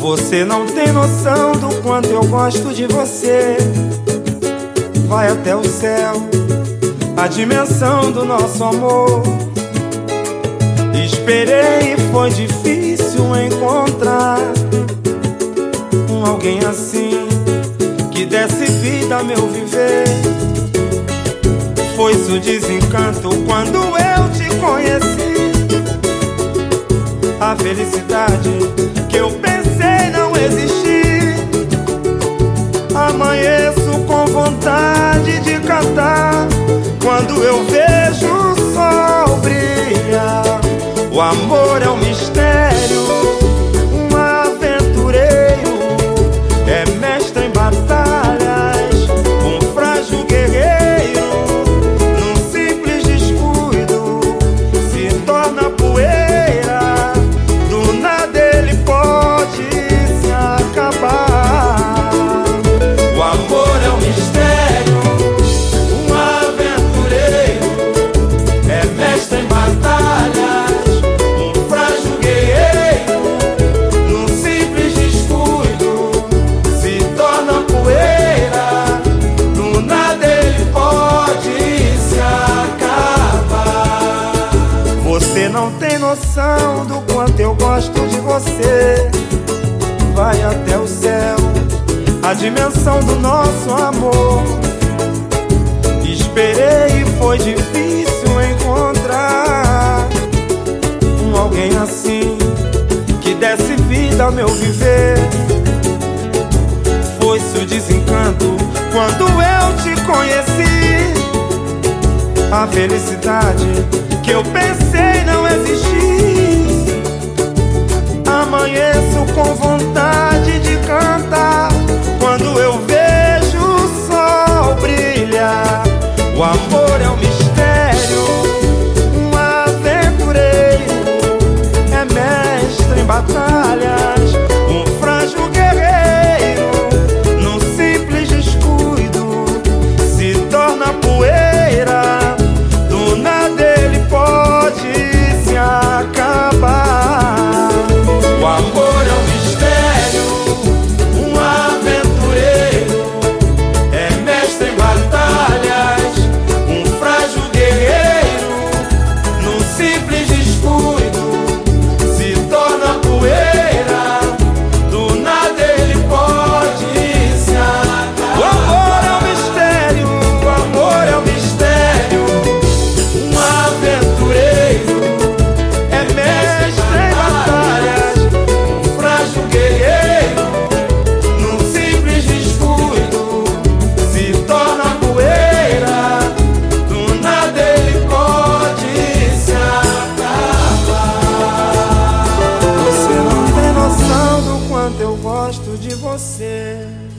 Você não tem noção do quanto eu gosto de você. Vai até o céu, a dimensão do nosso amor. Esperei e foi difícil encontrar um alguém assim que desse vida a meu viver. Foi-se o desencanto quando eu te conheci. A felicidade que eu O amor é um mistério. Noção do quanto eu gosto de você. Vai até o céu, a dimensão do nosso amor. Esperei e foi difícil encontrar um alguém assim que desse vida ao meu viver. Foi-se o desencanto quando eu te conheci. A felicidade que eu pensei eu gosto de você.